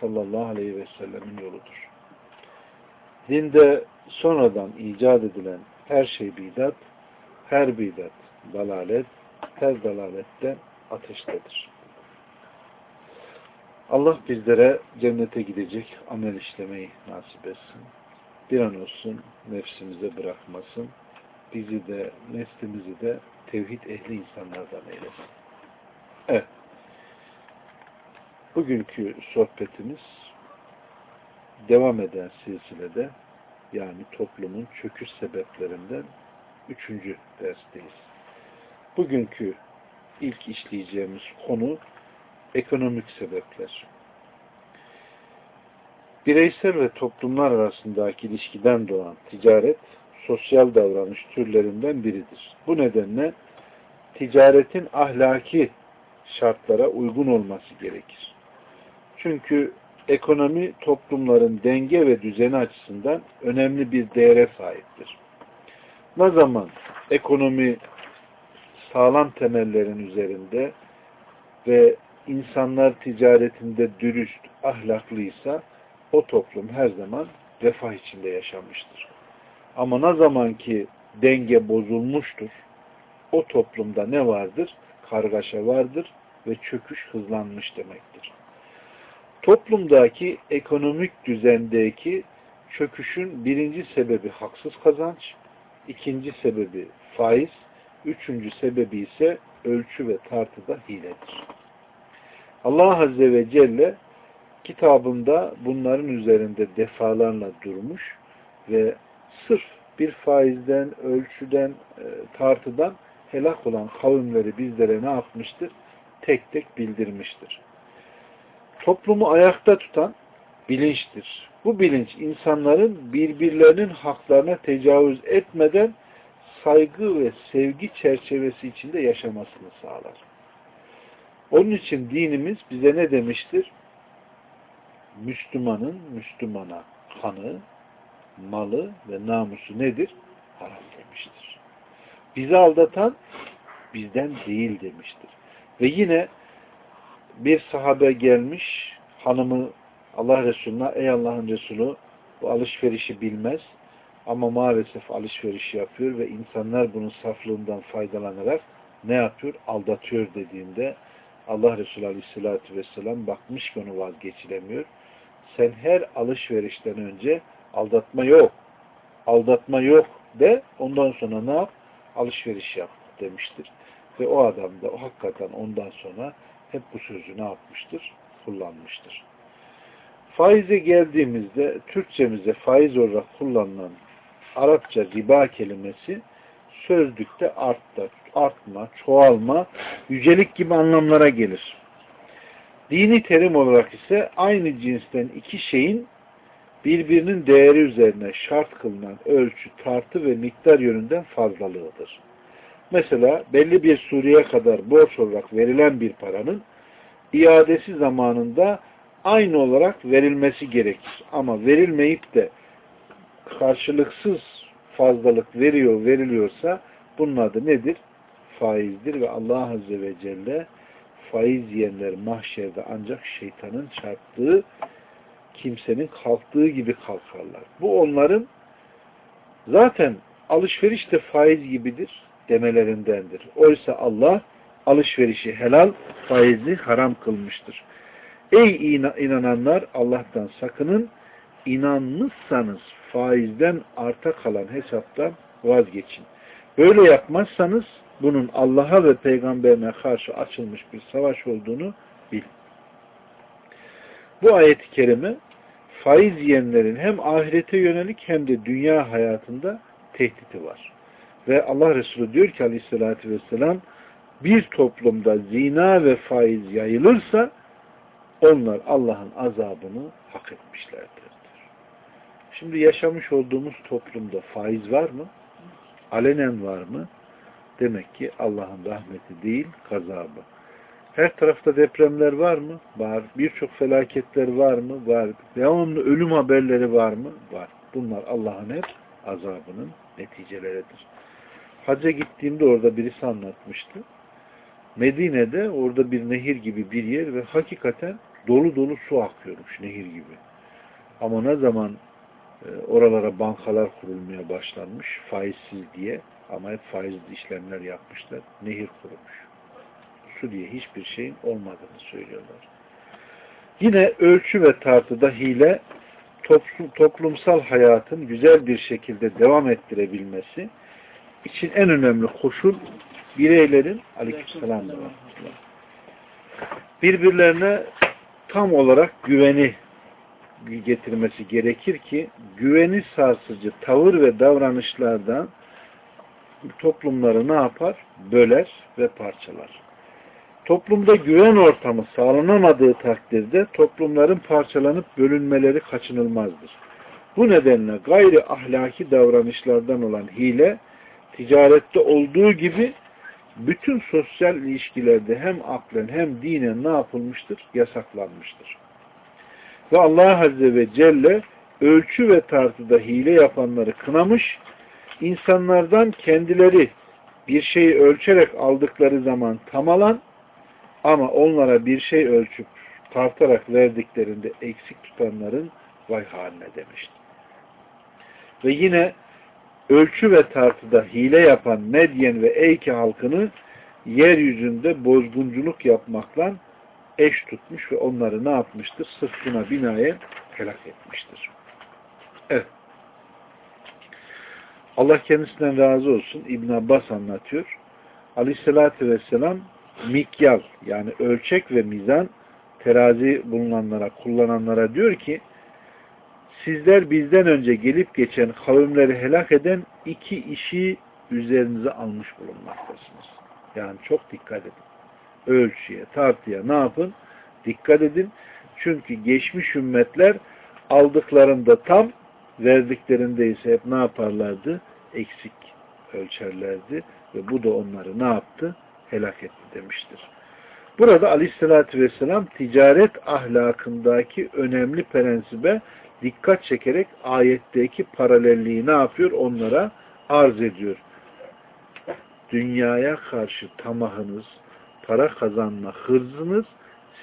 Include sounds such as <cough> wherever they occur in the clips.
sallallahu aleyhi ve sellemin yoludur. Dinde sonradan icat edilen her şey bidat, her bidat dalalet, her dalalette ateştedir. Allah bizlere cennete gidecek amel işlemeyi nasip etsin. Bir an olsun nefsimize bırakmasın. Bizi de, neslimizi de tevhid ehli insanlardan eylesin. Evet. Bugünkü sohbetimiz devam eden silsilede yani toplumun çöküş sebeplerinden üçüncü dersteyiz. Bugünkü ilk işleyeceğimiz konu ekonomik sebepler. Bireysel ve toplumlar arasındaki ilişkiden doğan ticaret, sosyal davranış türlerinden biridir. Bu nedenle ticaretin ahlaki şartlara uygun olması gerekir. Çünkü ekonomi toplumların denge ve düzeni açısından önemli bir değere sahiptir. Ne zaman ekonomi sağlam temellerin üzerinde ve insanlar ticaretinde dürüst, ahlaklıysa o toplum her zaman refah içinde yaşamıştır. Ama ne zaman ki denge bozulmuştur, o toplumda ne vardır? Kargaşa vardır ve çöküş hızlanmış demektir. Toplumdaki ekonomik düzendeki çöküşün birinci sebebi haksız kazanç, ikinci sebebi faiz, üçüncü sebebi ise ölçü ve tartıda hiledir. Allah Azze ve Celle kitabında bunların üzerinde defalarla durmuş ve sırf bir faizden, ölçüden, e, tartıdan helak olan kavimleri bizlere ne yapmıştır? Tek tek bildirmiştir. Toplumu ayakta tutan bilinçtir. Bu bilinç insanların birbirlerinin haklarına tecavüz etmeden saygı ve sevgi çerçevesi içinde yaşamasını sağlar. Onun için dinimiz bize ne demiştir? Müslümanın Müslümana kanı, malı ve namusu nedir? Haram demiştir. Bizi aldatan bizden değil demiştir. Ve yine bir sahabe gelmiş, hanımı Allah Resulü'ne, ey Allah'ın Resulü bu alışverişi bilmez ama maalesef alışveriş yapıyor ve insanlar bunun saflığından faydalanarak ne yapıyor? Aldatıyor dediğinde Allah Resulü Aleyhisselatü Vesselam bakmış ki onu vazgeçilemiyor. Sen her alışverişten önce aldatma yok. Aldatma yok de ondan sonra ne yap? Alışveriş yap demiştir. Ve o adam da o hakikaten ondan sonra hep bu sözü ne yapmıştır? Kullanmıştır. Faize geldiğimizde Türkçemize faiz olarak kullanılan Arapça riba kelimesi sözlükte arttı, artma, çoğalma, yücelik gibi anlamlara gelir. Dini terim olarak ise aynı cinsten iki şeyin birbirinin değeri üzerine şart kılınan ölçü, tartı ve miktar yönünden fazlalığıdır. Mesela belli bir sureye kadar borç olarak verilen bir paranın iadesi zamanında aynı olarak verilmesi gerekir. Ama verilmeyip de karşılıksız fazlalık veriyor, veriliyorsa bunun adı nedir? Faizdir ve Allah Azze ve Celle faiz yiyenler mahşerde ancak şeytanın çarptığı kimsenin kalktığı gibi kalkarlar. Bu onların zaten alışveriş de faiz gibidir demelerindendir. Oysa Allah alışverişi helal, faizi haram kılmıştır. Ey inananlar Allah'tan sakının, inanmışsanız faizden arta kalan hesaptan vazgeçin. Böyle yapmazsanız bunun Allah'a ve peygamberine karşı açılmış bir savaş olduğunu bil. Bu ayet-i kerime faiz yiyenlerin hem ahirete yönelik hem de dünya hayatında tehdidi var. Ve Allah Resulü diyor ki aleyhissalatü vesselam bir toplumda zina ve faiz yayılırsa onlar Allah'ın azabını hak etmişlerdir. Şimdi yaşamış olduğumuz toplumda faiz var mı? Alenen var mı? Demek ki Allah'ın rahmeti değil, gazabı. Her tarafta depremler var mı? Var. Birçok felaketler var mı? Var. Devamlı ölüm haberleri var mı? Var. Bunlar Allah'ın hep azabının neticeleridir. Hacca gittiğimde orada birisi anlatmıştı. Medine'de orada bir nehir gibi bir yer ve hakikaten dolu dolu su akıyormuş nehir gibi. Ama ne zaman e, oralara bankalar kurulmaya başlanmış faizsiz diye ama hep faizli işlemler yapmışlar. Nehir kurumuş. Su diye hiçbir şeyin olmadığını söylüyorlar. Yine ölçü ve tartıda hile toplumsal hayatın güzel bir şekilde devam ettirebilmesi için en önemli koşul bireylerin aleykümselam birbirlerine tam olarak güveni getirmesi gerekir ki güveni sarsıcı tavır ve davranışlardan toplumları ne yapar? Böler ve parçalar. Toplumda güven ortamı sağlanamadığı takdirde toplumların parçalanıp bölünmeleri kaçınılmazdır. Bu nedenle gayri ahlaki davranışlardan olan hile, ticarette olduğu gibi bütün sosyal ilişkilerde hem aklen hem dinen ne yapılmıştır? Yasaklanmıştır. Ve Allah Azze ve Celle ölçü ve tartıda hile yapanları kınamış, insanlardan kendileri bir şeyi ölçerek aldıkları zaman tam alan ama onlara bir şey ölçüp tartarak verdiklerinde eksik tutanların vay haline demiştir. Ve yine ölçü ve tartıda hile yapan Medyen ve Eyke halkını yeryüzünde bozgunculuk yapmakla eş tutmuş ve onları ne yapmıştır? Sırf buna binaen helak etmiştir. Evet. Allah kendisinden razı olsun. İbn Abbas anlatıyor. Aleyhissalatü vesselam mikyal yani ölçek ve mizan terazi bulunanlara, kullananlara diyor ki sizler bizden önce gelip geçen kavimleri helak eden iki işi üzerinize almış bulunmaktasınız. Yani çok dikkat edin. Ölçüye, tartıya ne yapın? Dikkat edin. Çünkü geçmiş ümmetler aldıklarında tam, verdiklerinde ise hep ne yaparlardı? Eksik ölçerlerdi. Ve bu da onları ne yaptı? Helak etti demiştir. Burada aleyhissalatü vesselam ticaret ahlakındaki önemli prensibe dikkat çekerek ayetteki paralelliği ne yapıyor? Onlara arz ediyor. Dünyaya karşı tamahınız, para kazanma hırzınız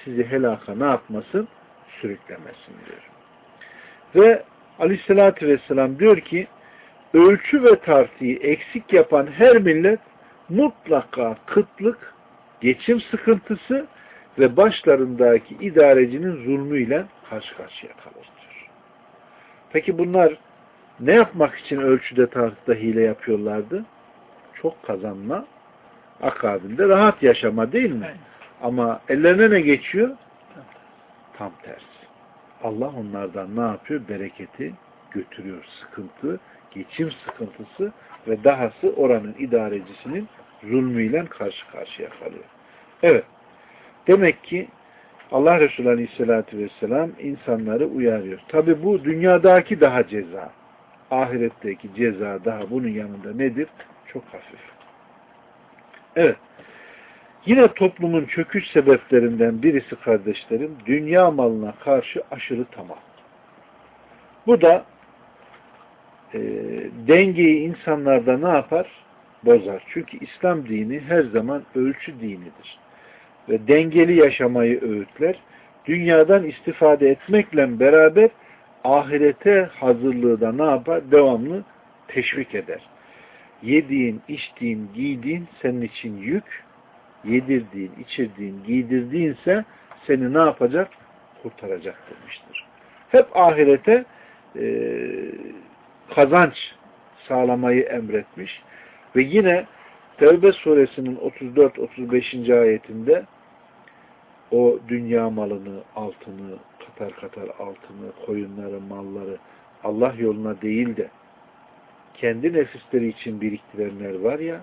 sizi helaka ne yapmasın? Sürüklemesin diyor. Ve aleyhissalatü vesselam diyor ki ölçü ve tartıyı eksik yapan her millet mutlaka kıtlık, geçim sıkıntısı ve başlarındaki idarecinin zulmüyle karşı karşıya kalır. Peki bunlar ne yapmak için ölçüde tartıda hile yapıyorlardı? Çok kazanma, akabinde rahat yaşama değil mi? Evet. Ama ellerine ne geçiyor? Tam tersi. Allah onlardan ne yapıyor? Bereketi götürüyor. Sıkıntı, geçim sıkıntısı ve dahası oranın idarecisinin zulmüyle karşı karşıya kalıyor. Evet. Demek ki Allah Resulü Aleyhisselatü Vesselam insanları uyarıyor. Tabi bu dünyadaki daha ceza. Ahiretteki ceza daha bunun yanında nedir? Çok hafif. Evet. Yine toplumun çöküş sebeplerinden birisi kardeşlerim, dünya malına karşı aşırı tamam. Bu da e, dengeyi insanlarda ne yapar? Bozar. Çünkü İslam dini her zaman ölçü dinidir ve dengeli yaşamayı öğütler. Dünyadan istifade etmekle beraber ahirete hazırlığı da ne yapar? Devamlı teşvik eder. Yediğin, içtiğin, giydiğin senin için yük, yedirdiğin, içirdiğin, giydirdiğinse seni ne yapacak? Kurtaracak demiştir. Hep ahirete e, kazanç sağlamayı emretmiş ve yine Tevbe suresinin 34-35. ayetinde o dünya malını, altını, katar katar altını, koyunları, malları Allah yoluna değil de kendi nefisleri için biriktirenler var ya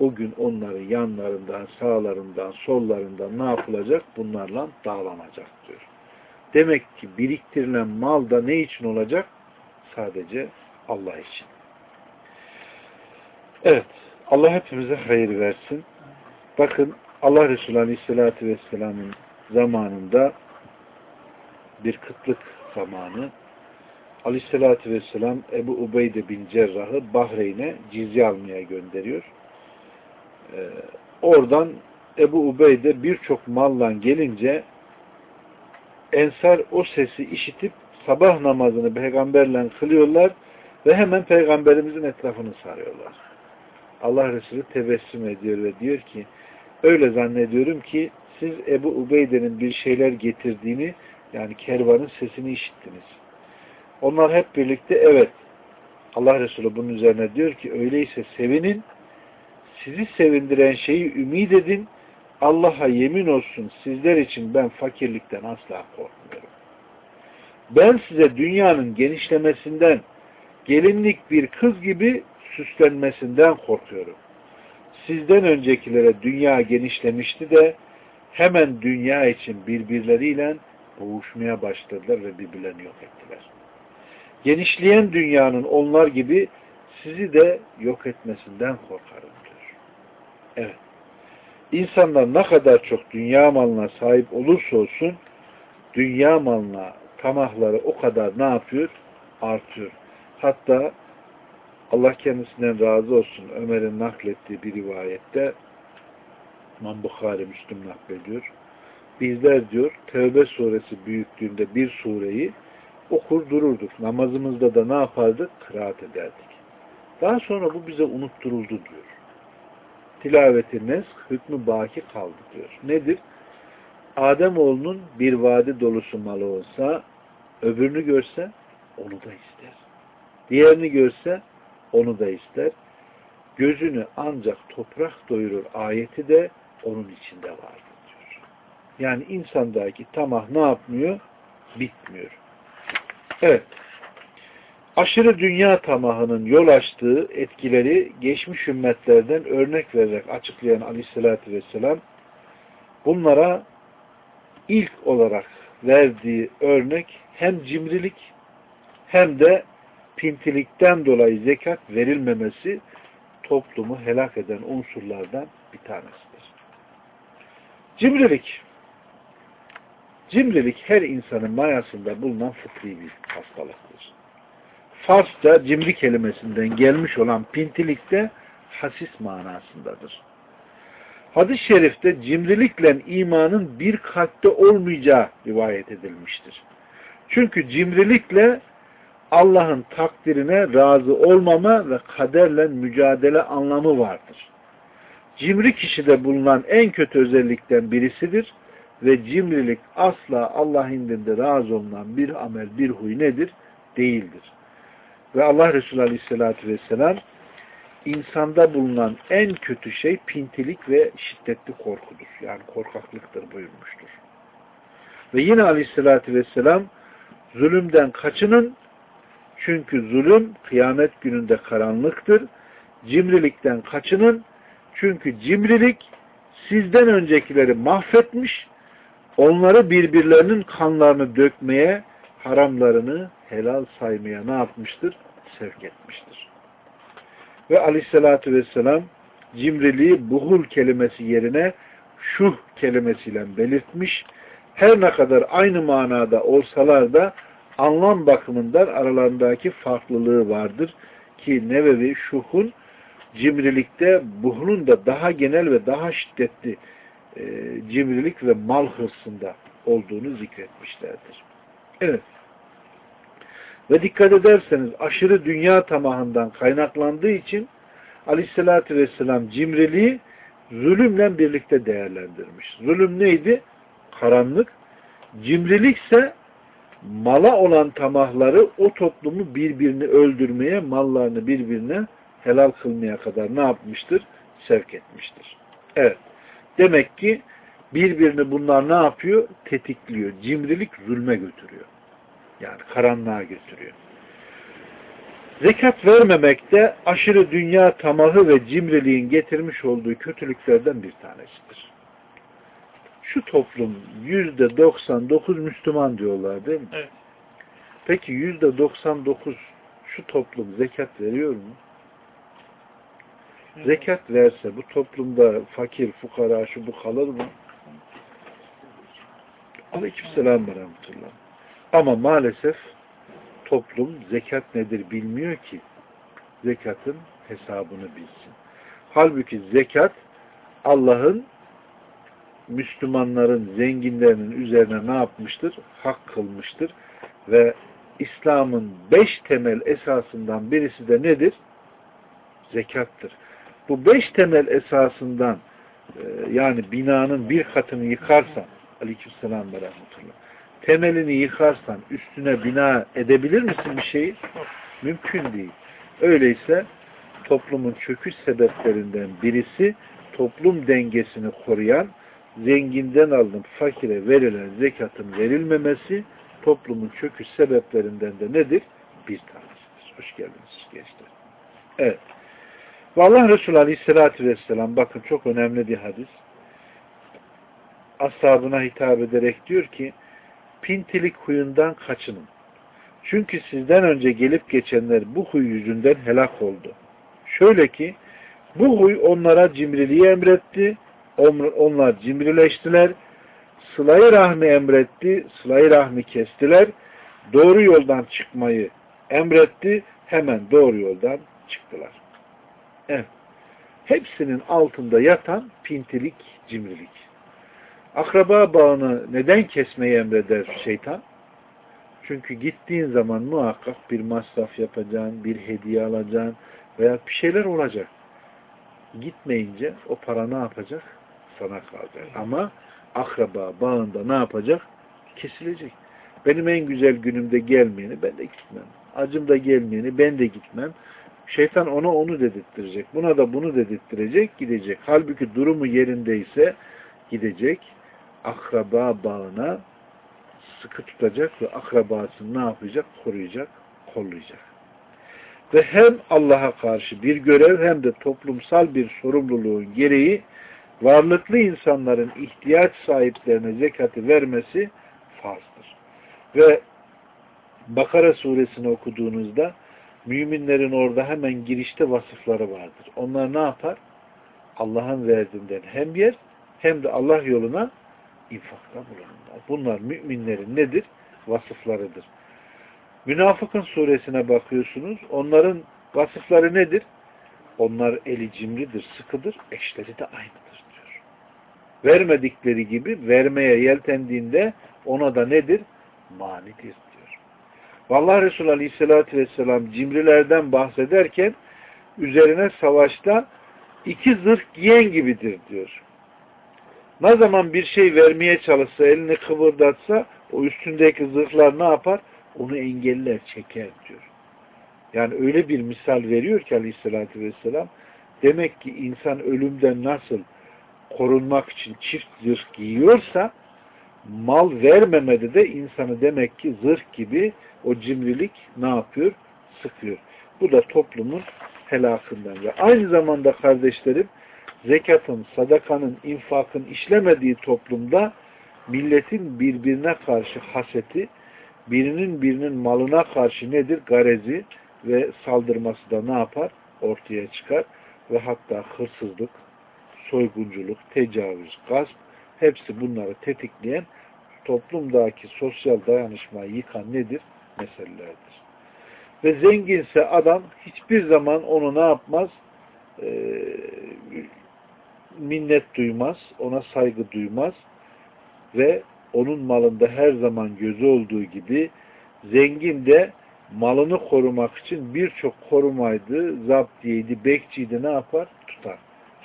o gün onların yanlarından, sağlarından, sollarından ne yapılacak? Bunlarla dağlanacak diyor. Demek ki biriktirilen mal da ne için olacak? Sadece Allah için. Evet. Allah hepimize hayır versin. Bakın Allah Resulü Aleyhisselatü Vesselam'ın zamanında bir kıtlık zamanı Aleyhisselatü Vesselam Ebu Ubeyde bin Cerrah'ı Bahreyn'e cizye almaya gönderiyor. Ee, oradan Ebu Ubeyde birçok malla gelince Ensar o sesi işitip sabah namazını peygamberle kılıyorlar ve hemen peygamberimizin etrafını sarıyorlar. Allah Resulü tebessüm ediyor ve diyor ki öyle zannediyorum ki siz Ebu Ubeyde'nin bir şeyler getirdiğini yani kervanın sesini işittiniz. Onlar hep birlikte evet Allah Resulü bunun üzerine diyor ki öyleyse sevinin sizi sevindiren şeyi ümit edin Allah'a yemin olsun sizler için ben fakirlikten asla korkmuyorum. Ben size dünyanın genişlemesinden gelinlik bir kız gibi süslenmesinden korkuyorum. Sizden öncekilere dünya genişlemişti de hemen dünya için birbirleriyle boğuşmaya başladılar ve birbirlerini yok ettiler. Genişleyen dünyanın onlar gibi sizi de yok etmesinden korkarım diyor. Evet. İnsanlar ne kadar çok dünya malına sahip olursa olsun dünya malına tamahları o kadar ne yapıyor? Artıyor. Hatta Allah kendisinden razı olsun Ömer'in naklettiği bir rivayette İmam Bukhari Müslüm naklediyor. Bizler diyor Tevbe suresi büyüklüğünde bir sureyi okur dururduk. Namazımızda da ne yapardık? Kıraat ederdik. Daha sonra bu bize unutturuldu diyor. Tilaveti nesk, hükmü baki kaldı diyor. Nedir? Ademoğlunun bir vadi dolusu malı olsa, öbürünü görse onu da ister. Diğerini görse onu da ister. Gözünü ancak toprak doyurur ayeti de onun içinde vardır diyor. Yani insandaki tamah ne yapmıyor? Bitmiyor. Evet. Aşırı dünya tamahının yol açtığı etkileri geçmiş ümmetlerden örnek vererek açıklayan aleyhissalatü vesselam bunlara ilk olarak verdiği örnek hem cimrilik hem de pintilikten dolayı zekat verilmemesi toplumu helak eden unsurlardan bir tanesidir. Cimrilik Cimrilik her insanın mayasında bulunan fıtri bir hastalıktır. Farsça cimri kelimesinden gelmiş olan pintilik de hasis manasındadır. Hadis-i şerifte cimrilikle imanın bir kalpte olmayacağı rivayet edilmiştir. Çünkü cimrilikle Allah'ın takdirine razı olmama ve kaderle mücadele anlamı vardır. Cimri kişide bulunan en kötü özellikten birisidir ve cimrilik asla Allah indinde razı olunan bir amel, bir huy nedir? Değildir. Ve Allah Resulü Aleyhisselatü Vesselam insanda bulunan en kötü şey pintilik ve şiddetli korkudur. Yani korkaklıktır buyurmuştur. Ve yine Aleyhisselatü Vesselam zulümden kaçının çünkü zulüm kıyamet gününde karanlıktır. Cimrilikten kaçının çünkü cimrilik sizden öncekileri mahvetmiş, onları birbirlerinin kanlarını dökmeye, haramlarını helal saymaya ne yapmıştır? Sevk etmiştir. Ve aleyhissalatü vesselam cimriliği buhul kelimesi yerine şuh kelimesiyle belirtmiş. Her ne kadar aynı manada olsalar da anlam bakımından aralarındaki farklılığı vardır. Ki Nevevi şuhun cimrilikte buhulun da daha genel ve daha şiddetli e, cimrilik ve mal hırsında olduğunu zikretmişlerdir. Evet. Ve dikkat ederseniz aşırı dünya tamahından kaynaklandığı için aleyhissalatü vesselam cimriliği zulümle birlikte değerlendirmiş. Zulüm neydi? Karanlık. Cimrilik ise mala olan tamahları o toplumu birbirini öldürmeye, mallarını birbirine helal kılmaya kadar ne yapmıştır? Sevk etmiştir. Evet. Demek ki birbirini bunlar ne yapıyor? Tetikliyor. Cimrilik zulme götürüyor. Yani karanlığa götürüyor. Zekat vermemek de aşırı dünya tamahı ve cimriliğin getirmiş olduğu kötülüklerden bir tanesidir. Şu toplum yüzde 99 Müslüman diyorlar değil mi? Evet. Peki yüzde 99 şu toplum zekat veriyor mu? Zekat verse bu toplumda fakir, fukara, şu bu kalır mı? Aleykümselam ve rahmetullah. Ama maalesef toplum zekat nedir bilmiyor ki zekatın hesabını bilsin. Halbuki zekat Allah'ın Müslümanların, zenginlerinin üzerine ne yapmıştır? Hak kılmıştır. Ve İslam'ın beş temel esasından birisi de nedir? Zekattır. Bu beş temel esasından e, yani binanın bir katını yıkarsan aleykümselam ve rahmetullah temelini yıkarsan üstüne bina edebilir misin bir şeyi? Mümkün değil. Öyleyse toplumun çöküş sebeplerinden birisi toplum dengesini koruyan zenginden alınıp fakire verilen zekatın verilmemesi toplumun çöküş sebeplerinden de nedir? Bir tanesidir. Hoş geldiniz gençler. Evet. Ve Allah Resulü Aleyhisselatü Vesselam bakın çok önemli bir hadis. Ashabına hitap ederek diyor ki pintilik huyundan kaçının. Çünkü sizden önce gelip geçenler bu huy yüzünden helak oldu. Şöyle ki bu huy onlara cimriliği emretti. Onlar cimrileştiler. Sıla-i rahmi emretti. Sıla-i rahmi kestiler. Doğru yoldan çıkmayı emretti. Hemen doğru yoldan çıktılar. Evet. Hepsinin altında yatan pintilik, cimrilik. Akraba bağını neden kesmeyi emreder şeytan? Çünkü gittiğin zaman muhakkak bir masraf yapacaksın, bir hediye alacaksın veya bir şeyler olacak. Gitmeyince o para ne yapacak? Sana kalacak. Ama akraba bağında ne yapacak? Kesilecek. Benim en güzel günümde gelmeyeni ben de gitmem. Acımda gelmeyeni ben de gitmem. Şeytan ona onu dedirttirecek. Buna da bunu dedirttirecek, gidecek. Halbuki durumu yerindeyse gidecek, akraba bağına sıkı tutacak ve akrabasını ne yapacak? Koruyacak, kollayacak. Ve hem Allah'a karşı bir görev hem de toplumsal bir sorumluluğun gereği varlıklı insanların ihtiyaç sahiplerine zekatı vermesi farzdır. Ve Bakara suresini okuduğunuzda müminlerin orada hemen girişte vasıfları vardır. Onlar ne yapar? Allah'ın verdiğinden hem yer hem de Allah yoluna infakta bulunurlar. Bunlar müminlerin nedir? Vasıflarıdır. Münafıkın suresine bakıyorsunuz. Onların vasıfları nedir? Onlar eli cimridir, sıkıdır, eşleri de aynıdır. Vermedikleri gibi vermeye yeltendiğinde ona da nedir? Manidir diyor. Vallahi Resulü Aleyhisselatü Vesselam cimrilerden bahsederken üzerine savaşta iki zırh giyen gibidir diyor. Ne zaman bir şey vermeye çalışsa, elini kıvırdatsa o üstündeki zırhlar ne yapar? Onu engeller, çeker diyor. Yani öyle bir misal veriyor ki aleyhissalatü vesselam demek ki insan ölümden nasıl korunmak için çift zırh giyiyorsa mal vermemede de insanı demek ki zırh gibi o cimrilik ne yapıyor? Sıkıyor. Bu da toplumun helakından. Ve aynı zamanda kardeşlerim zekatın, sadakanın, infakın işlemediği toplumda milletin birbirine karşı haseti, birinin birinin malına karşı nedir? Garezi ve saldırması da ne yapar? Ortaya çıkar ve hatta hırsızlık, soygunculuk, tecavüz, gasp hepsi bunları tetikleyen toplumdaki sosyal dayanışmayı yıkan nedir? Meselelerdir. Ve zenginse adam hiçbir zaman onu ne yapmaz? Ee, minnet duymaz, ona saygı duymaz ve onun malında her zaman gözü olduğu gibi zengin de malını korumak için birçok korumaydı, zaptiyeydi, bekçiydi ne yapar? Tutar.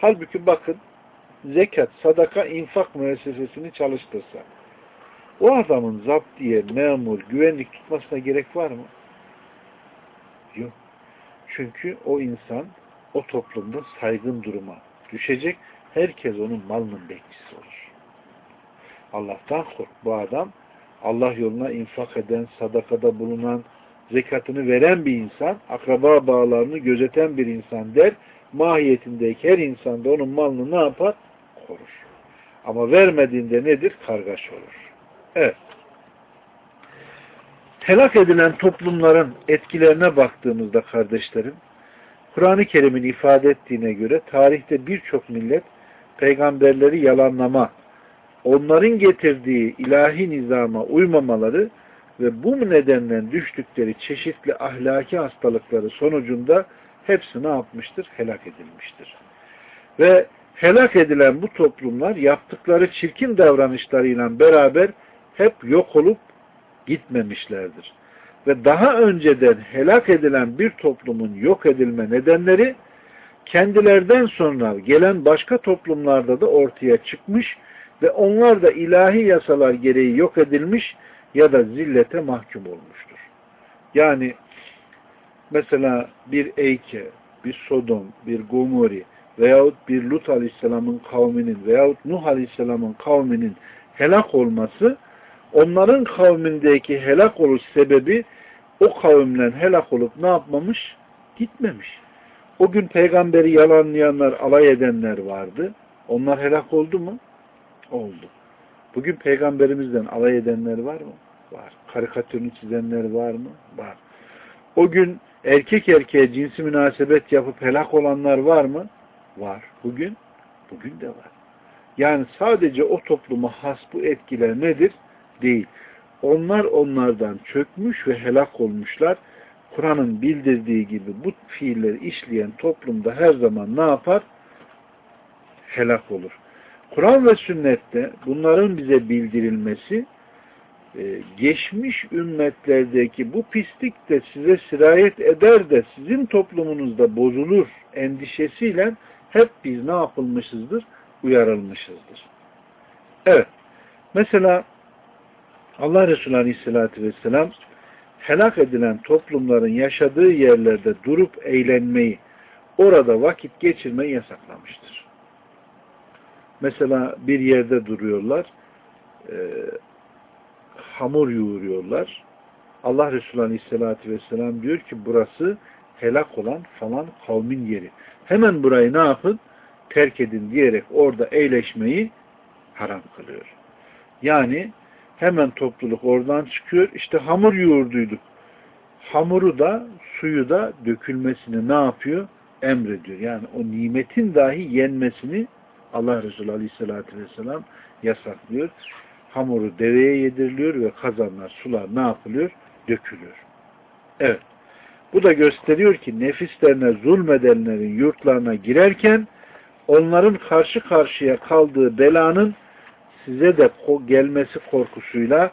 Halbuki bakın zekat, sadaka, infak müessesesini çalıştırsa o adamın zaptiye, memur, güvenlik tutmasına gerek var mı? Yok. Çünkü o insan o toplumda saygın duruma düşecek herkes onun malının bekçisi olur. Allah'tan kork. Bu adam Allah yoluna infak eden, sadakada bulunan, zekatını veren bir insan, akraba bağlarını gözeten bir insan der, mahiyetindeki her insan da onun malını ne yapar? Korur. Ama vermediğinde nedir? Kargaş olur. Evet. Helak edilen toplumların etkilerine baktığımızda kardeşlerim, Kur'an-ı Kerim'in ifade ettiğine göre tarihte birçok millet peygamberleri yalanlama, onların getirdiği ilahi nizama uymamaları ve bu nedenden düştükleri çeşitli ahlaki hastalıkları sonucunda hepsi ne yapmıştır? Helak edilmiştir. Ve helak edilen bu toplumlar yaptıkları çirkin davranışlarıyla beraber hep yok olup gitmemişlerdir. Ve daha önceden helak edilen bir toplumun yok edilme nedenleri kendilerden sonra gelen başka toplumlarda da ortaya çıkmış ve onlar da ilahi yasalar gereği yok edilmiş ya da zillete mahkum olmuştur. Yani mesela bir Eyke, bir Sodom, bir Gomori veyahut bir Lut Aleyhisselam'ın kavminin veyahut Nuh Aleyhisselam'ın kavminin helak olması onların kavmindeki helak oluş sebebi o kavimden helak olup ne yapmamış? Gitmemiş. O gün peygamberi yalanlayanlar, alay edenler vardı. Onlar helak oldu mu? Oldu. Bugün peygamberimizden alay edenler var mı? Var. Karikatürünü çizenler var mı? Var. O gün erkek erkeğe cinsi münasebet yapıp helak olanlar var mı? Var. Bugün? Bugün de var. Yani sadece o topluma has bu etkiler nedir? Değil. Onlar onlardan çökmüş ve helak olmuşlar. Kur'an'ın bildirdiği gibi bu fiilleri işleyen toplumda her zaman ne yapar? Helak olur. Kur'an ve sünnette bunların bize bildirilmesi geçmiş ümmetlerdeki bu pislik de size sirayet eder de sizin toplumunuzda bozulur endişesiyle hep biz ne yapılmışızdır? Uyarılmışızdır. Evet. Mesela Allah Resulü Aleyhisselatü Vesselam helak edilen toplumların yaşadığı yerlerde durup eğlenmeyi, orada vakit geçirmeyi yasaklamıştır. Mesela bir yerde duruyorlar, e, hamur yoğuruyorlar. Allah Resulü Aleyhisselatü Vesselam diyor ki burası helak olan falan kavmin yeri. Hemen burayı ne yapın? Terk edin diyerek orada eğleşmeyi haram kılıyor. Yani hemen topluluk oradan çıkıyor. İşte hamur yoğurduyduk. Hamuru da suyu da dökülmesini ne yapıyor? Emrediyor. Yani o nimetin dahi yenmesini Allah Resulü Aleyhisselatü Vesselam yasaklıyor. Hamuru deveye yediriliyor ve kazanlar, sular ne yapılıyor? Dökülüyor. Evet. Bu da gösteriyor ki nefislerine zulmedenlerin yurtlarına girerken onların karşı karşıya kaldığı belanın size de gelmesi korkusuyla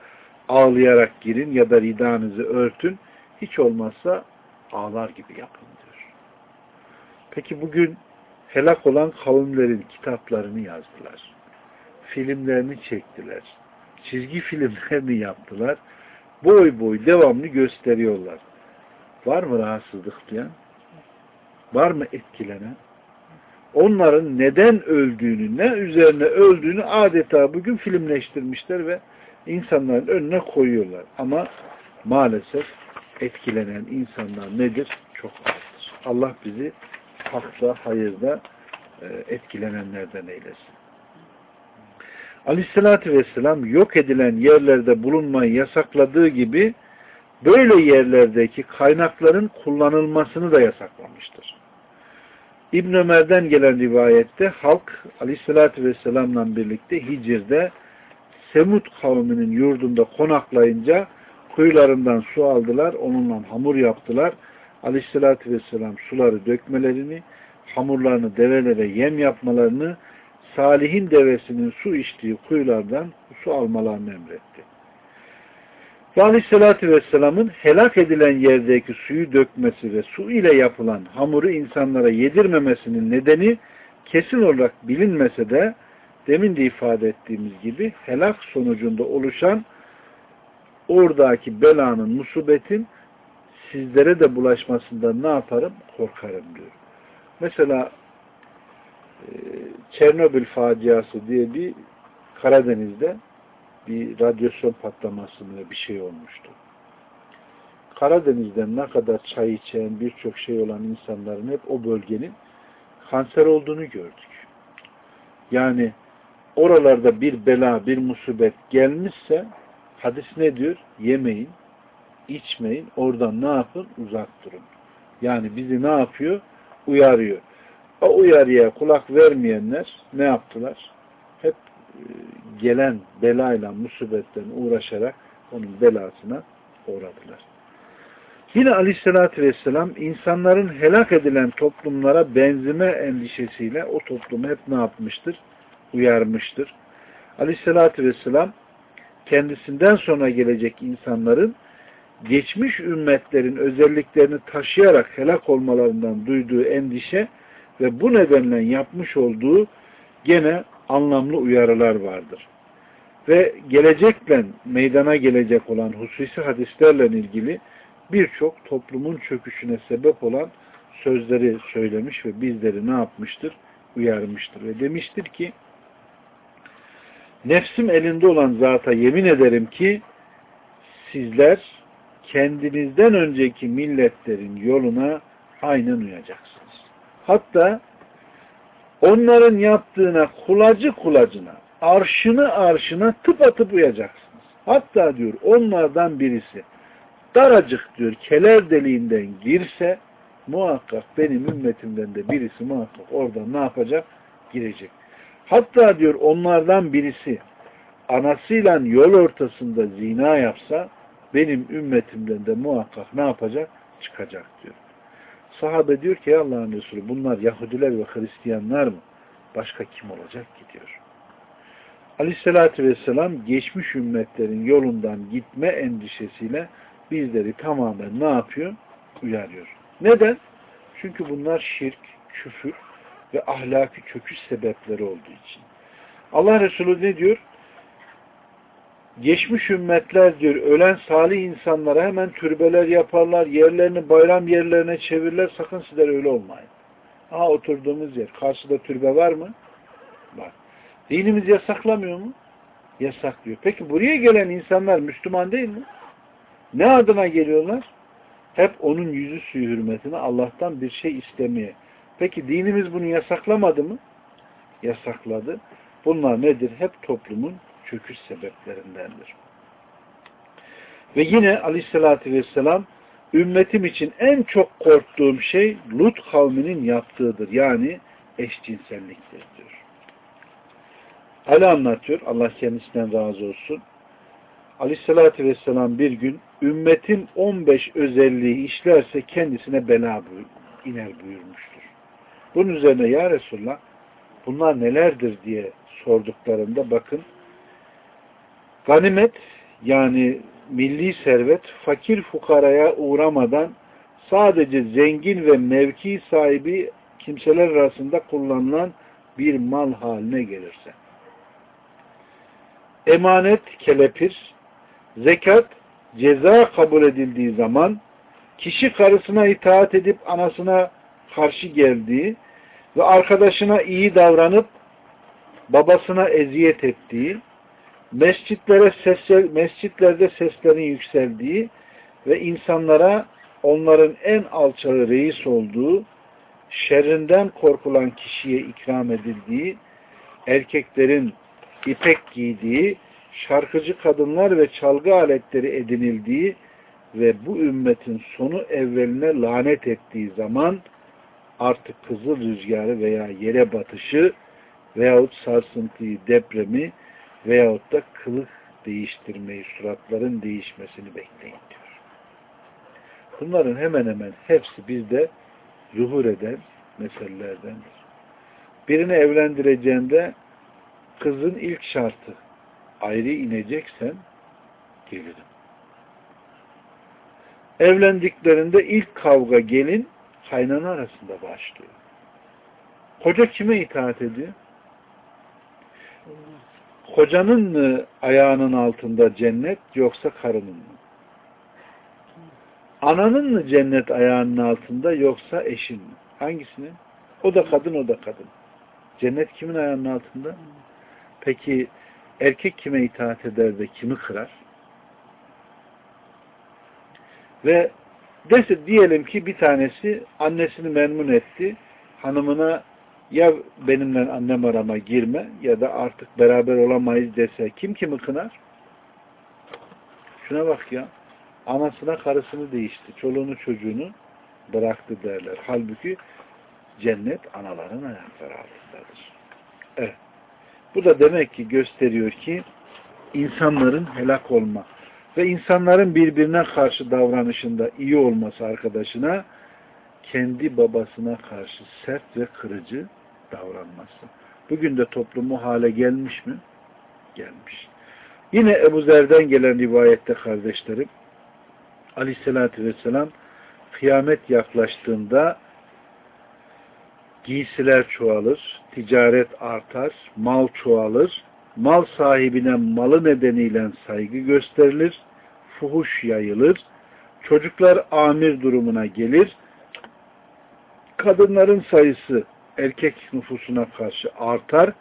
ağlayarak girin ya da ridanızı örtün. Hiç olmazsa ağlar gibi yapın diyor. Peki bugün helak olan kavimlerin kitaplarını yazdılar. Filmlerini çektiler. Çizgi filmlerini yaptılar. Boy boy devamlı gösteriyorlar. Var mı rahatsızlık duyan? Var mı etkilenen? onların neden öldüğünü, ne üzerine öldüğünü adeta bugün filmleştirmişler ve insanların önüne koyuyorlar. Ama maalesef etkilenen insanlar nedir? Çok azdır. Allah bizi hakta, hayırda e, etkilenenlerden eylesin. Aleyhissalatü vesselam yok edilen yerlerde bulunmayı yasakladığı gibi böyle yerlerdeki kaynakların kullanılmasını da yasaklamıştır. İbn Ömer'den gelen rivayette halk Aleyhisselatü Vesselam'la birlikte Hicr'de Semud kavminin yurdunda konaklayınca kuyularından su aldılar, onunla hamur yaptılar. Aleyhisselatü Vesselam suları dökmelerini, hamurlarını develere yem yapmalarını, Salih'in devesinin su içtiği kuyulardan su almalarını emretti. Ve Aleyhisselatü Vesselam'ın helak edilen yerdeki suyu dökmesi ve su ile yapılan hamuru insanlara yedirmemesinin nedeni kesin olarak bilinmese de demin de ifade ettiğimiz gibi helak sonucunda oluşan oradaki belanın, musibetin sizlere de bulaşmasından ne yaparım? Korkarım diyor. Mesela Çernobil faciası diye bir Karadeniz'de bir radyasyon patlaması mı bir şey olmuştu. Karadeniz'den ne kadar çay içen, birçok şey olan insanların hep o bölgenin kanser olduğunu gördük. Yani oralarda bir bela, bir musibet gelmişse hadis ne diyor? Yemeyin, içmeyin, oradan ne yapın? Uzak durun. Yani bizi ne yapıyor? Uyarıyor. O uyarıya kulak vermeyenler ne yaptılar? Hep e, gelen belayla, musibetten uğraşarak onun belasına uğradılar. Yine aleyhissalatü vesselam insanların helak edilen toplumlara benzeme endişesiyle o toplumu hep ne yapmıştır? Uyarmıştır. Aleyhissalatü vesselam kendisinden sonra gelecek insanların geçmiş ümmetlerin özelliklerini taşıyarak helak olmalarından duyduğu endişe ve bu nedenle yapmış olduğu gene anlamlı uyarılar vardır. Ve gelecekle meydana gelecek olan hususi hadislerle ilgili birçok toplumun çöküşüne sebep olan sözleri söylemiş ve bizleri ne yapmıştır? Uyarmıştır. Ve demiştir ki nefsim elinde olan zata yemin ederim ki sizler kendinizden önceki milletlerin yoluna aynen uyacaksınız. Hatta onların yaptığına kulacı kulacına, arşını arşına tıp atıp uyacaksınız. Hatta diyor onlardan birisi daracık diyor keler deliğinden girse muhakkak benim ümmetimden de birisi muhakkak oradan ne yapacak? Girecek. Hatta diyor onlardan birisi anasıyla yol ortasında zina yapsa benim ümmetimden de muhakkak ne yapacak? Çıkacak diyor. Sahabe diyor ki Allah'ın Resulü bunlar Yahudiler ve Hristiyanlar mı? Başka kim olacak ki diyor. Aleyhissalatü vesselam geçmiş ümmetlerin yolundan gitme endişesiyle bizleri tamamen ne yapıyor? Uyarıyor. Neden? Çünkü bunlar şirk, küfür ve ahlaki çöküş sebepleri olduğu için. Allah Resulü ne diyor? Geçmiş ümmetler diyor, ölen salih insanlara hemen türbeler yaparlar, yerlerini bayram yerlerine çevirirler, sakın sizler öyle olmayın. Ha oturduğumuz yer, karşıda türbe var mı? Var. Dinimiz yasaklamıyor mu? Yasaklıyor. Peki buraya gelen insanlar Müslüman değil mi? Ne adına geliyorlar? Hep onun yüzü suyu hürmetine Allah'tan bir şey istemeye. Peki dinimiz bunu yasaklamadı mı? Yasakladı. Bunlar nedir? Hep toplumun çöküş sebeplerindendir. Ve yine aleyhissalatü vesselam ümmetim için en çok korktuğum şey Lut kavminin yaptığıdır. Yani eşcinselliktir diyor. Ali anlatıyor. Allah kendisinden razı olsun. Aleyhissalatü vesselam bir gün ümmetin 15 özelliği işlerse kendisine bela iner buyurmuştur. Bunun üzerine ya Resulullah bunlar nelerdir diye sorduklarında bakın ganimet yani milli servet fakir fukaraya uğramadan sadece zengin ve mevki sahibi kimseler arasında kullanılan bir mal haline gelirse. Emanet kelepir, zekat ceza kabul edildiği zaman kişi karısına itaat edip anasına karşı geldiği ve arkadaşına iyi davranıp babasına eziyet ettiği, mescitlere ses, mescitlerde seslerin yükseldiği ve insanlara onların en alçağı reis olduğu, şerrinden korkulan kişiye ikram edildiği, erkeklerin ipek giydiği, şarkıcı kadınlar ve çalgı aletleri edinildiği ve bu ümmetin sonu evveline lanet ettiği zaman artık kızıl rüzgarı veya yere batışı veyahut sarsıntıyı, depremi veyahut da kılık değiştirmeyi, suratların değişmesini bekleyin diyor. Bunların hemen hemen hepsi bizde zuhur eden meselelerdendir. Birini evlendireceğinde kızın ilk şartı ayrı ineceksen gelirim. Evlendiklerinde ilk kavga gelin kaynana arasında başlıyor. Koca kime itaat ediyor? Kocanın mı ayağının altında cennet yoksa karının mı? Ananın mı cennet ayağının altında yoksa eşin mi? Hangisini? O da kadın, o da kadın. Cennet kimin ayağının altında? Peki erkek kime itaat eder de kimi kırar? Ve dese diyelim ki bir tanesi annesini memnun etti. Hanımına ya benimle annem arama girme ya da artık beraber olamayız dese kim kimi kınar? Şuna bak ya. Anasına karısını değişti. Çoluğunu çocuğunu bıraktı derler. Halbuki cennet anaların ayakları altındadır. Evet. Bu da demek ki gösteriyor ki insanların helak olma ve insanların birbirine karşı davranışında iyi olması arkadaşına kendi babasına karşı sert ve kırıcı davranması. Bugün de toplumu hale gelmiş mi? Gelmiş. Yine Ebu Zer'den gelen rivayette kardeşlerim Aleyhisselatü Vesselam kıyamet yaklaştığında giysiler çoğalır, ticaret artar, mal çoğalır, mal sahibine malı nedeniyle saygı gösterilir, fuhuş yayılır, çocuklar amir durumuna gelir, kadınların sayısı erkek nüfusuna karşı artar,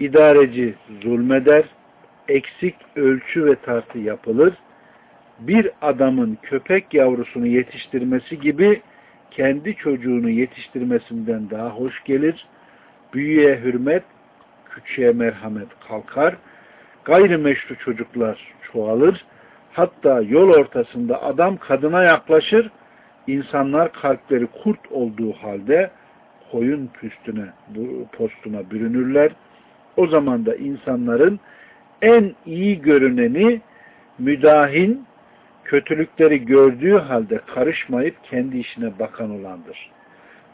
idareci zulmeder, eksik ölçü ve tartı yapılır, bir adamın köpek yavrusunu yetiştirmesi gibi kendi çocuğunu yetiştirmesinden daha hoş gelir, büyüye hürmet, küçüğe merhamet kalkar, gayrimeşru çocuklar çoğalır, hatta yol ortasında adam kadına yaklaşır, insanlar kalpleri kurt olduğu halde koyun püstüne, postuna bürünürler. O zaman da insanların en iyi görüneni müdahin, kötülükleri gördüğü halde karışmayıp kendi işine bakan olandır.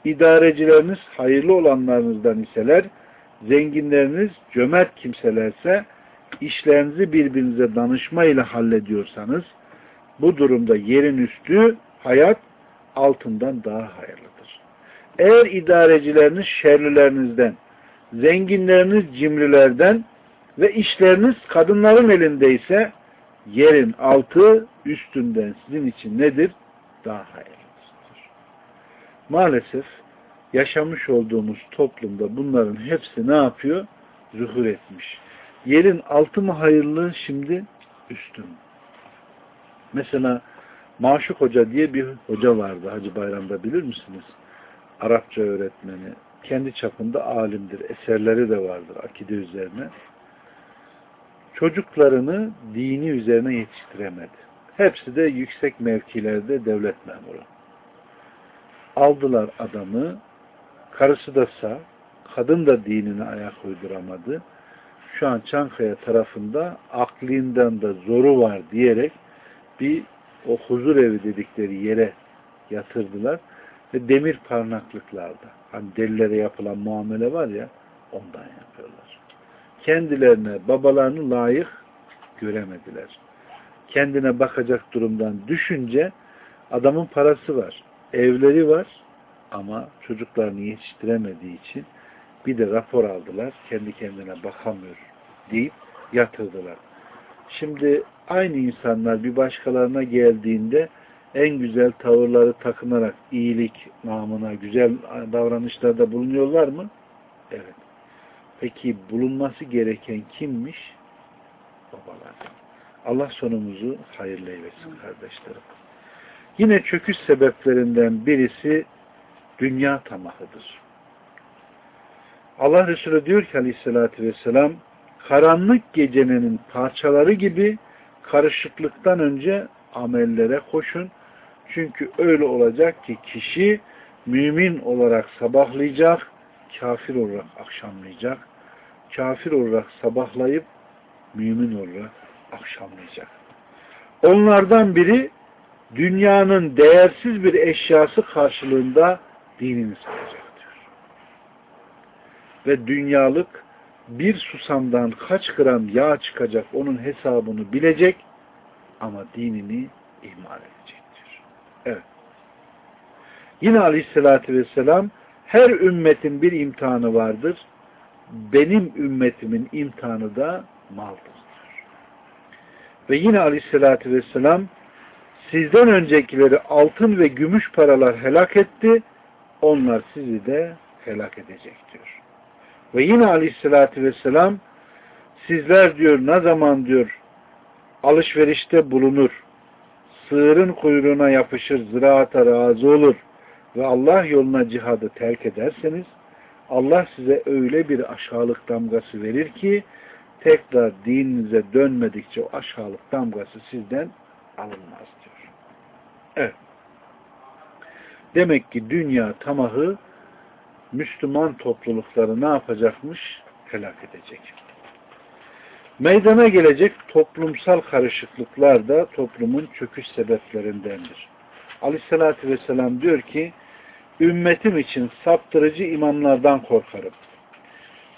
İdarecileriniz hayırlı olanlarınızdan iseler, zenginleriniz cömert kimselerse, işlerinizi birbirinize danışma ile hallediyorsanız, bu durumda yerin üstü hayat altından daha hayırlıdır. Eğer idarecileriniz şerlilerinizden, zenginleriniz cimrilerden ve işleriniz kadınların elindeyse, yerin altı üstünden sizin için nedir? Daha hayırlıdır. Maalesef yaşamış olduğumuz toplumda bunların hepsi ne yapıyor? Zuhur etmiş. Yerin altı mı hayırlı şimdi üstün. Mesela Maşuk Hoca diye bir hoca vardı Hacı Bayram'da bilir misiniz? Arapça öğretmeni. Kendi çapında alimdir. Eserleri de vardır akide üzerine çocuklarını dini üzerine yetiştiremedi. Hepsi de yüksek mevkilerde devlet memuru. Aldılar adamı, karısı da sağ, kadın da dinine ayak uyduramadı. Şu an Çankaya tarafında aklinden de zoru var diyerek bir o huzur evi dedikleri yere yatırdılar ve demir parmaklıklarda hani delilere yapılan muamele var ya ondan yapıyorlar kendilerine babalarını layık göremediler. Kendine bakacak durumdan düşünce adamın parası var, evleri var ama çocuklarını yetiştiremediği için bir de rapor aldılar. Kendi kendine bakamıyor deyip yatırdılar. Şimdi aynı insanlar bir başkalarına geldiğinde en güzel tavırları takınarak iyilik namına güzel davranışlarda bulunuyorlar mı? Evet. Peki bulunması gereken kimmiş? Babalar. Allah sonumuzu hayırlı eylesin kardeşlerim. Yine çöküş sebeplerinden birisi dünya tamahıdır. Allah Resulü diyor ki aleyhissalatü vesselam karanlık gecenin parçaları gibi karışıklıktan önce amellere koşun. Çünkü öyle olacak ki kişi mümin olarak sabahlayacak, kafir olarak akşamlayacak kafir olarak sabahlayıp mümin olarak akşamlayacak. Onlardan biri dünyanın değersiz bir eşyası karşılığında dinini satacak diyor. Ve dünyalık bir susamdan kaç gram yağ çıkacak onun hesabını bilecek ama dinini ihmal edecek. Evet. Yine aleyhissalatü vesselam her ümmetin bir imtihanı vardır benim ümmetimin imtihanı da maldır. Ve yine aleyhissalatü vesselam sizden öncekileri altın ve gümüş paralar helak etti. Onlar sizi de helak edecek diyor. Ve yine aleyhissalatü vesselam sizler diyor ne zaman diyor alışverişte bulunur, sığırın kuyruğuna yapışır, ziraata razı olur ve Allah yoluna cihadı terk ederseniz Allah size öyle bir aşağılık damgası verir ki tekrar dininize dönmedikçe o aşağılık damgası sizden alınmaz diyor. Evet. Demek ki dünya tamahı Müslüman toplulukları ne yapacakmış? Helak edecek. Meydana gelecek toplumsal karışıklıklar da toplumun çöküş sebeplerindendir. Aleyhissalatü vesselam diyor ki ümmetim için saptırıcı imamlardan korkarım.